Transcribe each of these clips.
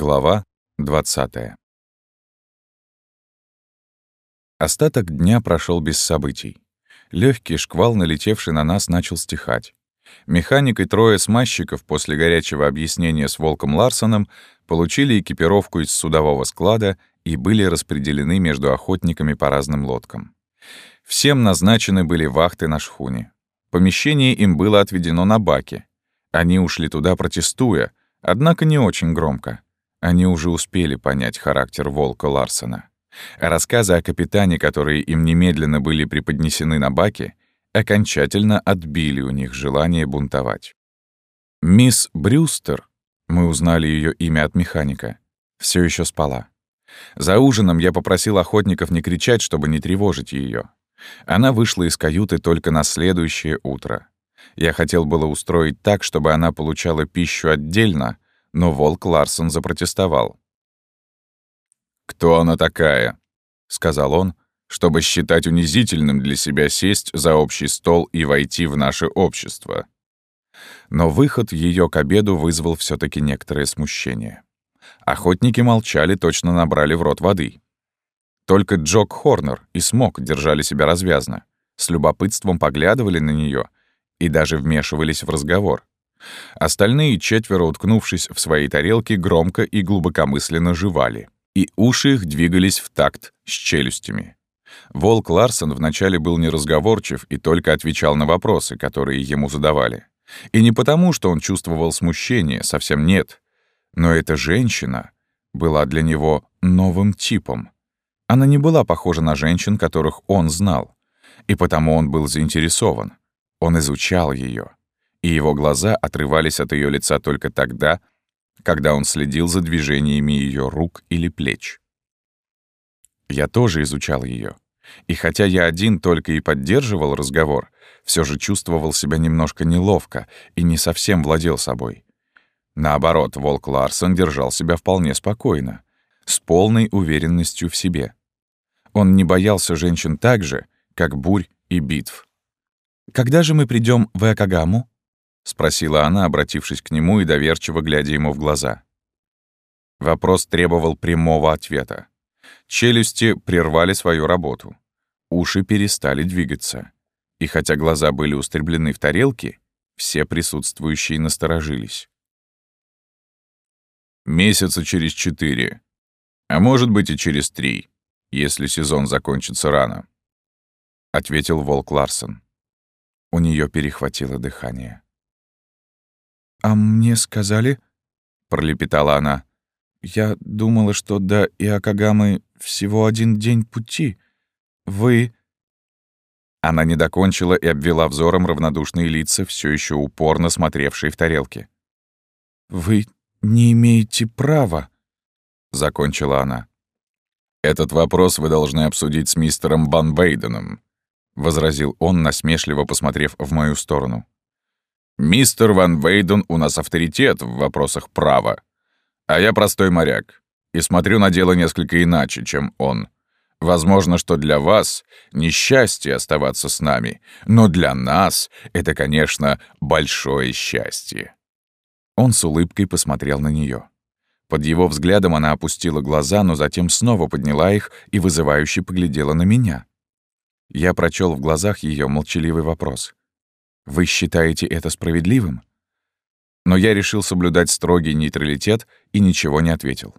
Глава 20 Остаток дня прошел без событий. Легкий шквал, налетевший на нас, начал стихать. Механик и трое смазчиков после горячего объяснения с Волком Ларсоном получили экипировку из судового склада и были распределены между охотниками по разным лодкам. Всем назначены были вахты на шхуне. Помещение им было отведено на баке. Они ушли туда, протестуя, однако не очень громко. Они уже успели понять характер волка Ларсона. А рассказы о капитане, которые им немедленно были преподнесены на баке, окончательно отбили у них желание бунтовать. Мисс Брюстер, мы узнали ее имя от механика, все еще спала. За ужином я попросил охотников не кричать, чтобы не тревожить ее. Она вышла из каюты только на следующее утро. Я хотел было устроить так, чтобы она получала пищу отдельно, но волк Ларсон запротестовал. «Кто она такая?» — сказал он, чтобы считать унизительным для себя сесть за общий стол и войти в наше общество. Но выход ее к обеду вызвал все таки некоторое смущение. Охотники молчали, точно набрали в рот воды. Только Джок Хорнер и Смок держали себя развязно, с любопытством поглядывали на нее и даже вмешивались в разговор. Остальные четверо, уткнувшись в свои тарелки, громко и глубокомысленно жевали, и уши их двигались в такт с челюстями. Волк Ларсон вначале был неразговорчив и только отвечал на вопросы, которые ему задавали. И не потому, что он чувствовал смущение, совсем нет. Но эта женщина была для него новым типом. Она не была похожа на женщин, которых он знал. И потому он был заинтересован. Он изучал ее и его глаза отрывались от ее лица только тогда, когда он следил за движениями ее рук или плеч. Я тоже изучал ее, и хотя я один только и поддерживал разговор, все же чувствовал себя немножко неловко и не совсем владел собой. Наоборот, Волк Ларсон держал себя вполне спокойно, с полной уверенностью в себе. Он не боялся женщин так же, как бурь и битв. «Когда же мы придем в Экагаму?» — спросила она, обратившись к нему и доверчиво глядя ему в глаза. Вопрос требовал прямого ответа. Челюсти прервали свою работу. Уши перестали двигаться. И хотя глаза были устремлены в тарелки, все присутствующие насторожились. «Месяца через четыре. А может быть и через три, если сезон закончится рано», — ответил Волк Ларсон. У нее перехватило дыхание. «А мне сказали...» — пролепетала она. «Я думала, что до Иокагамы всего один день пути. Вы...» Она не докончила и обвела взором равнодушные лица, все еще упорно смотревшие в тарелке. «Вы не имеете права», — закончила она. «Этот вопрос вы должны обсудить с мистером Ван Бейденом», — возразил он, насмешливо посмотрев в мою сторону. Мистер Ван Вейден у нас авторитет в вопросах права. А я простой моряк. И смотрю на дело несколько иначе, чем он. Возможно, что для вас несчастье оставаться с нами, но для нас это, конечно, большое счастье». Он с улыбкой посмотрел на нее. Под его взглядом она опустила глаза, но затем снова подняла их и вызывающе поглядела на меня. Я прочел в глазах ее молчаливый вопрос. Вы считаете это справедливым? Но я решил соблюдать строгий нейтралитет и ничего не ответил.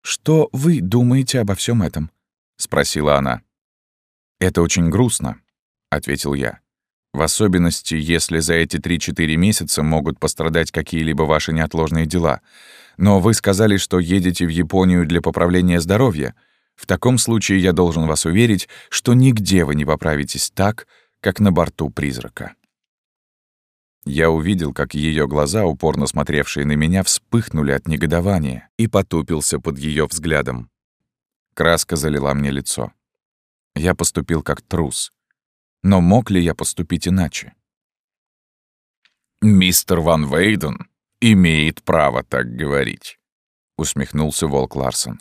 «Что вы думаете обо всем этом?» — спросила она. «Это очень грустно», — ответил я. «В особенности, если за эти 3-4 месяца могут пострадать какие-либо ваши неотложные дела. Но вы сказали, что едете в Японию для поправления здоровья. В таком случае я должен вас уверить, что нигде вы не поправитесь так, как на борту призрака. Я увидел, как ее глаза, упорно смотревшие на меня, вспыхнули от негодования и потупился под ее взглядом. Краска залила мне лицо. Я поступил как трус. Но мог ли я поступить иначе? «Мистер Ван Вейден имеет право так говорить», — усмехнулся Волк Ларсон.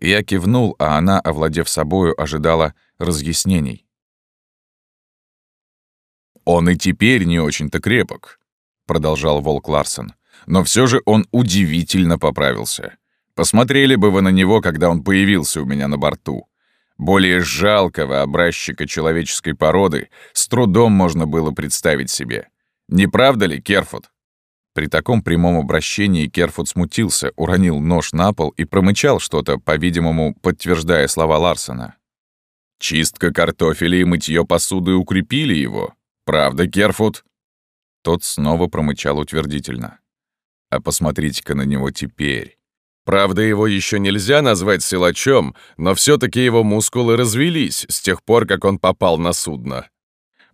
Я кивнул, а она, овладев собою, ожидала разъяснений. «Он и теперь не очень-то крепок», — продолжал Волк Ларсон. Но все же он удивительно поправился. Посмотрели бы вы на него, когда он появился у меня на борту. Более жалкого образчика человеческой породы с трудом можно было представить себе. Не правда ли, Керфут? При таком прямом обращении Керфут смутился, уронил нож на пол и промычал что-то, по-видимому, подтверждая слова Ларсона. «Чистка картофеля и мытье посуды укрепили его. Правда, Керфут?» Тот снова промычал утвердительно. «А посмотрите-ка на него теперь. Правда, его еще нельзя назвать силачом, но все таки его мускулы развелись с тех пор, как он попал на судно.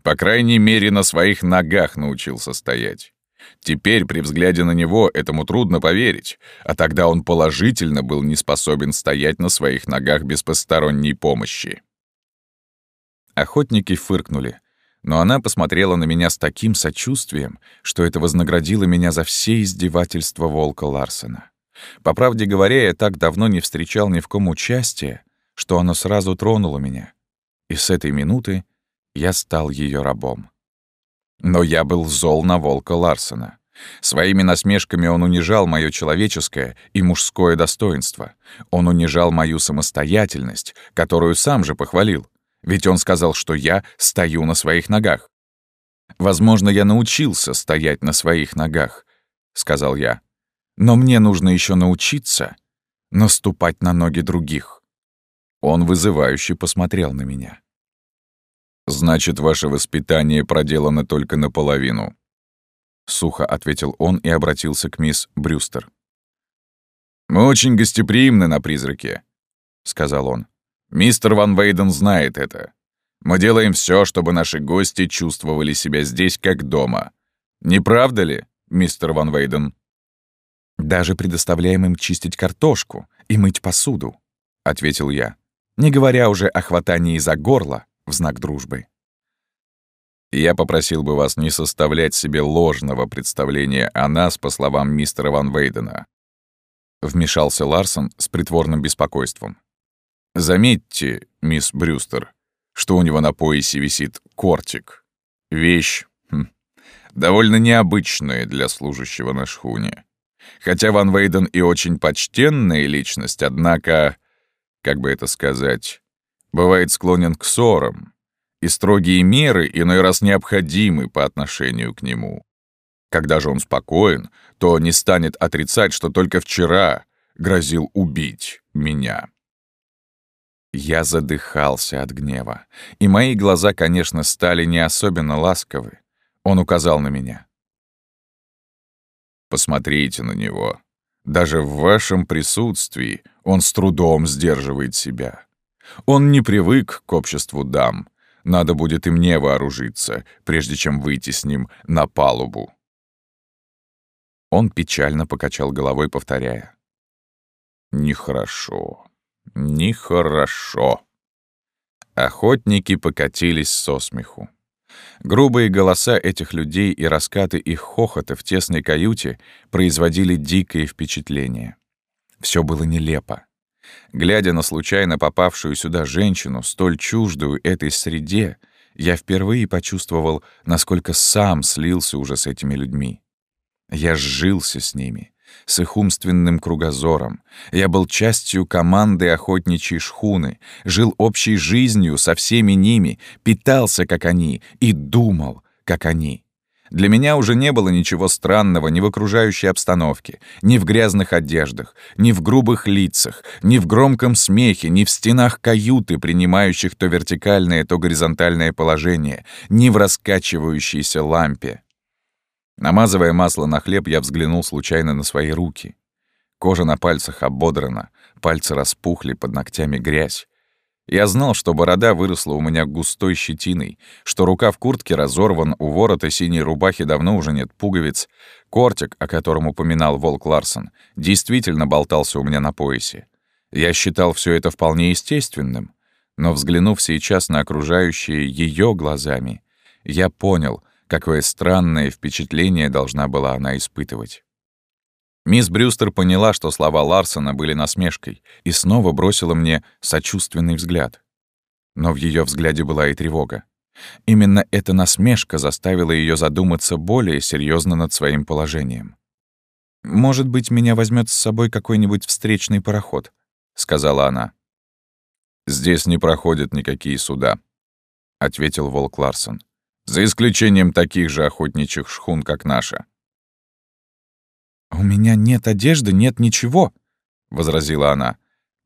По крайней мере, на своих ногах научился стоять. Теперь, при взгляде на него, этому трудно поверить, а тогда он положительно был не способен стоять на своих ногах без посторонней помощи. Охотники фыркнули, но она посмотрела на меня с таким сочувствием, что это вознаградило меня за все издевательства волка Ларсена. По правде говоря, я так давно не встречал ни в ком участия, что оно сразу тронуло меня. И с этой минуты я стал ее рабом. Но я был зол на волка Ларсена. Своими насмешками он унижал мое человеческое и мужское достоинство. Он унижал мою самостоятельность, которую сам же похвалил. Ведь он сказал, что я стою на своих ногах. «Возможно, я научился стоять на своих ногах», — сказал я. «Но мне нужно еще научиться наступать на ноги других». Он вызывающе посмотрел на меня. «Значит, ваше воспитание проделано только наполовину», — сухо ответил он и обратился к мисс Брюстер. «Мы очень гостеприимны на призраке», — сказал он. «Мистер Ван Вейден знает это. Мы делаем все, чтобы наши гости чувствовали себя здесь как дома. Не правда ли, мистер Ван Вейден?» «Даже предоставляем им чистить картошку и мыть посуду», — ответил я, не говоря уже о хватании за горло в знак дружбы. Я попросил бы вас не составлять себе ложного представления о нас, по словам мистера Ван Вейдена. Вмешался Ларсон с притворным беспокойством. Заметьте, мисс Брюстер, что у него на поясе висит кортик. Вещь хм, довольно необычная для служащего на шхуне. Хотя Ван Вейден и очень почтенная личность, однако, как бы это сказать, бывает склонен к ссорам, и строгие меры иной раз необходимы по отношению к нему. Когда же он спокоен, то не станет отрицать, что только вчера грозил убить меня. Я задыхался от гнева, и мои глаза, конечно, стали не особенно ласковы. Он указал на меня. «Посмотрите на него. Даже в вашем присутствии он с трудом сдерживает себя. Он не привык к обществу дам. Надо будет и мне вооружиться, прежде чем выйти с ним на палубу. Он печально покачал головой, повторяя. «Нехорошо, нехорошо». Охотники покатились со смеху. Грубые голоса этих людей и раскаты их хохота в тесной каюте производили дикое впечатление. Все было нелепо. Глядя на случайно попавшую сюда женщину, столь чуждую этой среде, я впервые почувствовал, насколько сам слился уже с этими людьми. Я сжился с ними, с их умственным кругозором. Я был частью команды охотничьей шхуны, жил общей жизнью со всеми ними, питался, как они, и думал, как они. Для меня уже не было ничего странного ни в окружающей обстановке, ни в грязных одеждах, ни в грубых лицах, ни в громком смехе, ни в стенах каюты, принимающих то вертикальное, то горизонтальное положение, ни в раскачивающейся лампе. Намазывая масло на хлеб, я взглянул случайно на свои руки. Кожа на пальцах ободрана, пальцы распухли, под ногтями грязь. Я знал, что борода выросла у меня густой щетиной, что рука в куртке разорван, у ворота синей рубахи давно уже нет пуговиц. Кортик, о котором упоминал Волк Ларсон, действительно болтался у меня на поясе. Я считал все это вполне естественным, но, взглянув сейчас на окружающие ее глазами, я понял, какое странное впечатление должна была она испытывать. Мисс Брюстер поняла, что слова Ларсона были насмешкой, и снова бросила мне сочувственный взгляд. Но в ее взгляде была и тревога. Именно эта насмешка заставила ее задуматься более серьезно над своим положением. «Может быть, меня возьмет с собой какой-нибудь встречный пароход», — сказала она. «Здесь не проходят никакие суда», — ответил Волк Ларсон. «За исключением таких же охотничьих шхун, как наша». «У меня нет одежды, нет ничего», — возразила она.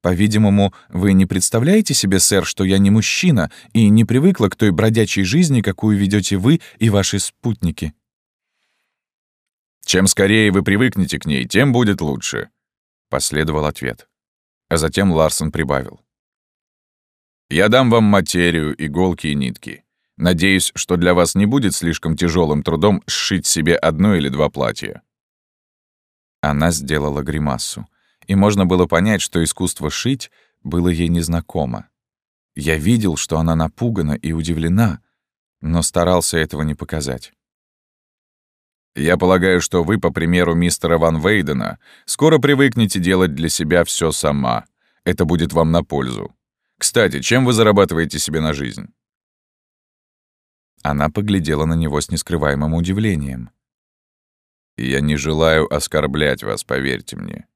«По-видимому, вы не представляете себе, сэр, что я не мужчина и не привыкла к той бродячей жизни, какую ведете вы и ваши спутники». «Чем скорее вы привыкнете к ней, тем будет лучше», — последовал ответ. А затем Ларсон прибавил. «Я дам вам материю, иголки и нитки. Надеюсь, что для вас не будет слишком тяжелым трудом сшить себе одно или два платья». Она сделала гримасу, и можно было понять, что искусство шить было ей незнакомо. Я видел, что она напугана и удивлена, но старался этого не показать. Я полагаю, что вы, по примеру мистера Ван Вейдена, скоро привыкнете делать для себя все сама. Это будет вам на пользу. Кстати, чем вы зарабатываете себе на жизнь?» Она поглядела на него с нескрываемым удивлением. «Я не желаю оскорблять вас, поверьте мне.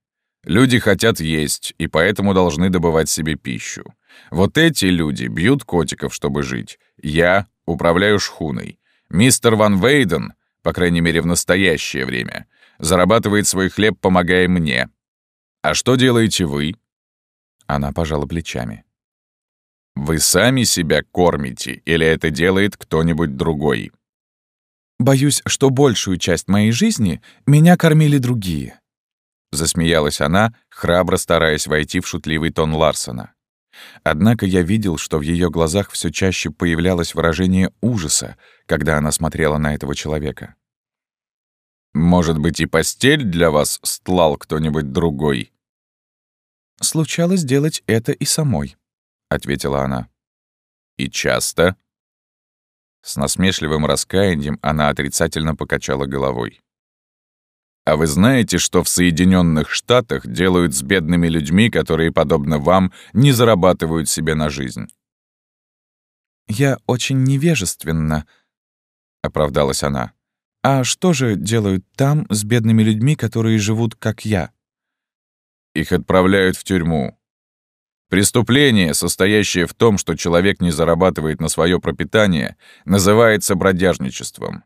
Люди хотят есть, и поэтому должны добывать себе пищу. Вот эти люди бьют котиков, чтобы жить. Я управляю шхуной. Мистер Ван Вейден по крайней мере в настоящее время, зарабатывает свой хлеб, помогая мне. А что делаете вы?» Она пожала плечами. «Вы сами себя кормите, или это делает кто-нибудь другой?» «Боюсь, что большую часть моей жизни меня кормили другие», — засмеялась она, храбро стараясь войти в шутливый тон Ларсона. Однако я видел, что в ее глазах все чаще появлялось выражение ужаса, когда она смотрела на этого человека. «Может быть, и постель для вас стлал кто-нибудь другой?» «Случалось делать это и самой», — ответила она. «И часто?» С насмешливым раскаянием она отрицательно покачала головой. А вы знаете, что в Соединенных Штатах делают с бедными людьми, которые, подобно вам, не зарабатывают себе на жизнь? «Я очень невежественна», — оправдалась она. «А что же делают там с бедными людьми, которые живут, как я?» «Их отправляют в тюрьму. Преступление, состоящее в том, что человек не зарабатывает на свое пропитание, называется бродяжничеством.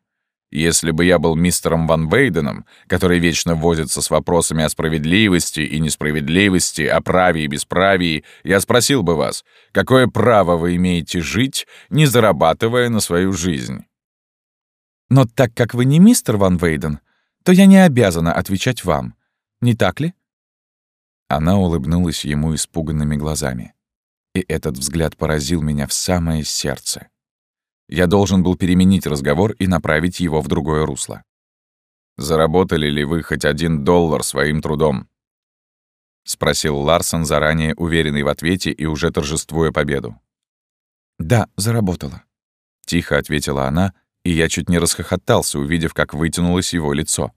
Если бы я был мистером Ван Вейденом, который вечно возится с вопросами о справедливости и несправедливости, о праве и бесправии, я спросил бы вас, какое право вы имеете жить, не зарабатывая на свою жизнь? Но так как вы не мистер Ван Вейден, то я не обязана отвечать вам. Не так ли? Она улыбнулась ему испуганными глазами. И этот взгляд поразил меня в самое сердце. Я должен был переменить разговор и направить его в другое русло. «Заработали ли вы хоть один доллар своим трудом?» — спросил Ларсон, заранее уверенный в ответе и уже торжествуя победу. «Да, заработала», — тихо ответила она, и я чуть не расхохотался, увидев, как вытянулось его лицо.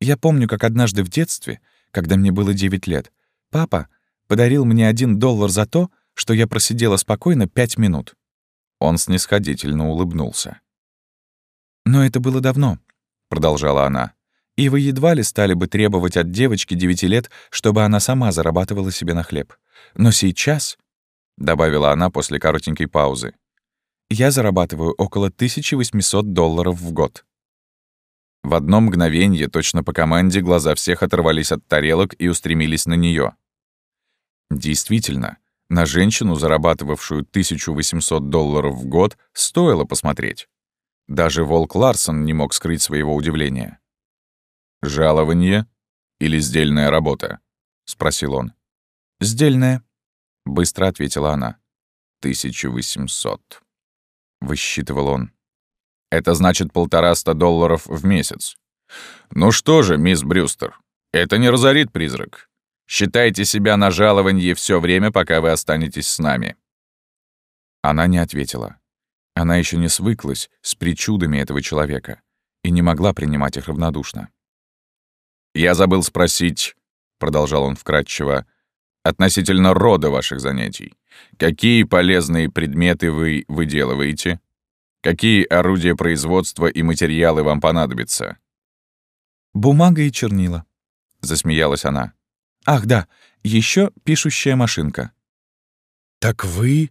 «Я помню, как однажды в детстве, когда мне было 9 лет, папа подарил мне один доллар за то, что я просидела спокойно пять минут. Он снисходительно улыбнулся. «Но это было давно», — продолжала она. «И вы едва ли стали бы требовать от девочки девяти лет, чтобы она сама зарабатывала себе на хлеб. Но сейчас», — добавила она после коротенькой паузы, «я зарабатываю около 1800 долларов в год». В одно мгновенье, точно по команде, глаза всех оторвались от тарелок и устремились на нее. Действительно, на женщину, зарабатывавшую 1800 долларов в год, стоило посмотреть. Даже Волк Ларсон не мог скрыть своего удивления. «Жалование или сдельная работа?» — спросил он. «Сдельная», — быстро ответила она. «1800», — высчитывал он. «Это значит полтораста долларов в месяц. Ну что же, мисс Брюстер, это не разорит призрак. Считайте себя на жалованье все время, пока вы останетесь с нами». Она не ответила. Она еще не свыклась с причудами этого человека и не могла принимать их равнодушно. «Я забыл спросить», — продолжал он вкратчиво, «относительно рода ваших занятий. Какие полезные предметы вы выделываете? Какие орудия производства и материалы вам понадобятся?» «Бумага и чернила», — засмеялась она. «Ах, да, еще пишущая машинка». «Так вы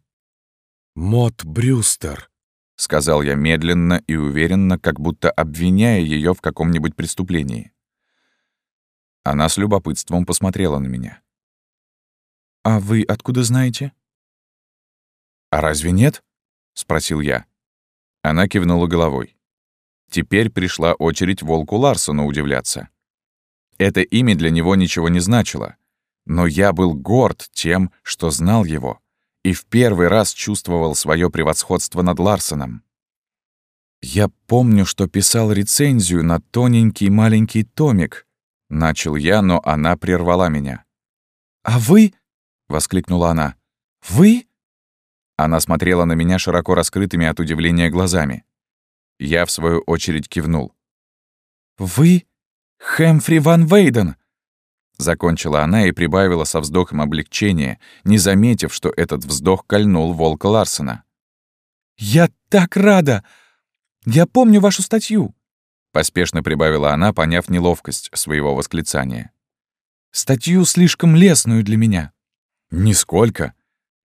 Мот Брюстер», — сказал я медленно и уверенно, как будто обвиняя ее в каком-нибудь преступлении. Она с любопытством посмотрела на меня. «А вы откуда знаете?» «А разве нет?» — спросил я. Она кивнула головой. Теперь пришла очередь Волку Ларсону удивляться. Это имя для него ничего не значило, но я был горд тем, что знал его, и в первый раз чувствовал свое превосходство над Ларсоном. «Я помню, что писал рецензию на тоненький маленький томик», — начал я, но она прервала меня. «А вы?» — воскликнула она. «Вы?» Она смотрела на меня широко раскрытыми от удивления глазами. Я, в свою очередь, кивнул. «Вы Хэмфри Ван Вейден!» Закончила она и прибавила со вздохом облегчения, не заметив, что этот вздох кольнул волка Ларсена. «Я так рада! Я помню вашу статью!» Поспешно прибавила она, поняв неловкость своего восклицания. «Статью слишком лесную для меня». «Нисколько», —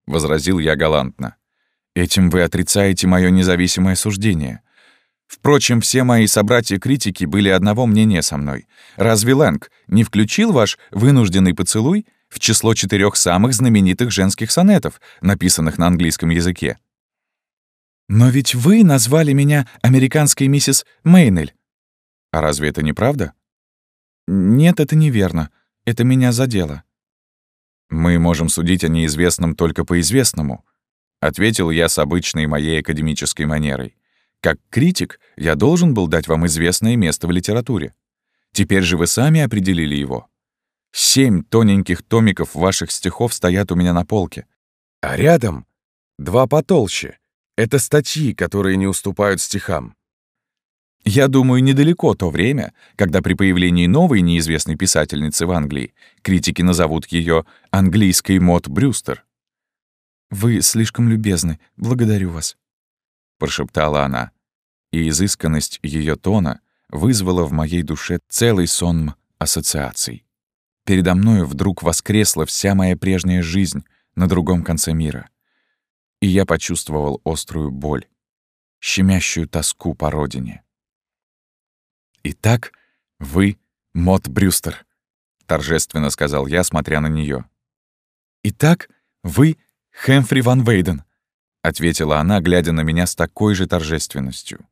возразил я галантно. «Этим вы отрицаете мое независимое суждение. Впрочем, все мои собратья-критики были одного мнения со мной. Разве Лэнг не включил ваш вынужденный поцелуй в число четырех самых знаменитых женских сонетов, написанных на английском языке? «Но ведь вы назвали меня американской миссис Мейнель». «А разве это не правда?» «Нет, это неверно. Это меня задело». «Мы можем судить о неизвестном только по известному», — ответил я с обычной моей академической манерой. «Как критик я должен был дать вам известное место в литературе. Теперь же вы сами определили его. Семь тоненьких томиков ваших стихов стоят у меня на полке. А рядом два потолще. Это статьи, которые не уступают стихам. Я думаю, недалеко то время, когда при появлении новой неизвестной писательницы в Англии критики назовут ее английской Мод Брюстер. «Вы слишком любезны, благодарю вас», — прошептала она, и изысканность ее тона вызвала в моей душе целый сон ассоциаций. Передо мною вдруг воскресла вся моя прежняя жизнь на другом конце мира, и я почувствовал острую боль, щемящую тоску по родине. «Итак, вы Мот Брюстер», — торжественно сказал я, смотря на нее. «Итак, вы Хэмфри Ван Вейден», — ответила она, глядя на меня с такой же торжественностью.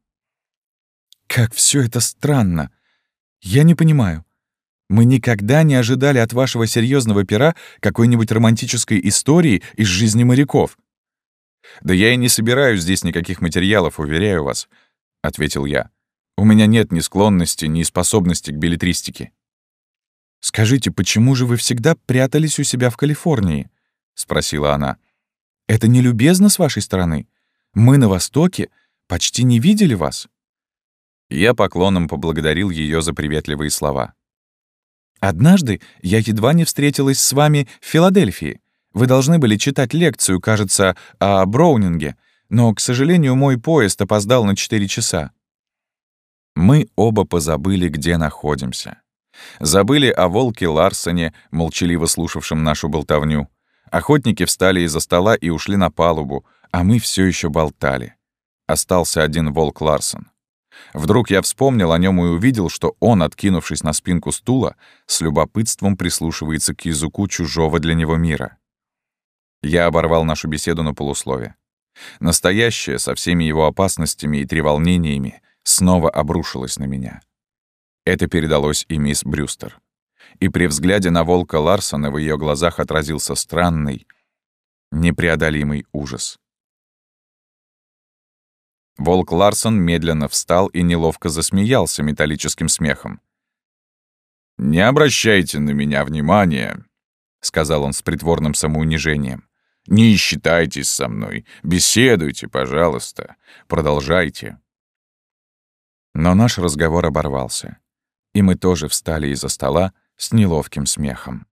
«Как все это странно! Я не понимаю. Мы никогда не ожидали от вашего серьезного пера какой-нибудь романтической истории из жизни моряков». «Да я и не собираю здесь никаких материалов, уверяю вас», — ответил я. У меня нет ни склонности, ни способности к билетристике. «Скажите, почему же вы всегда прятались у себя в Калифорнии?» — спросила она. «Это не любезно с вашей стороны? Мы на Востоке почти не видели вас». Я поклоном поблагодарил ее за приветливые слова. «Однажды я едва не встретилась с вами в Филадельфии. Вы должны были читать лекцию, кажется, о Броунинге, но, к сожалению, мой поезд опоздал на 4 часа. Мы оба позабыли, где находимся. Забыли о волке Ларсоне, молчаливо слушавшем нашу болтовню. Охотники встали из-за стола и ушли на палубу, а мы все еще болтали. Остался один волк Ларсон. Вдруг я вспомнил о нем и увидел, что он, откинувшись на спинку стула, с любопытством прислушивается к языку чужого для него мира. Я оборвал нашу беседу на полуслове. Настоящее, со всеми его опасностями и треволнениями, снова обрушилась на меня. Это передалось и мисс Брюстер. И при взгляде на волка Ларсона в ее глазах отразился странный, непреодолимый ужас. Волк Ларсон медленно встал и неловко засмеялся металлическим смехом. «Не обращайте на меня внимания», — сказал он с притворным самоунижением. «Не считайтесь со мной. Беседуйте, пожалуйста. Продолжайте». Но наш разговор оборвался, и мы тоже встали из-за стола с неловким смехом.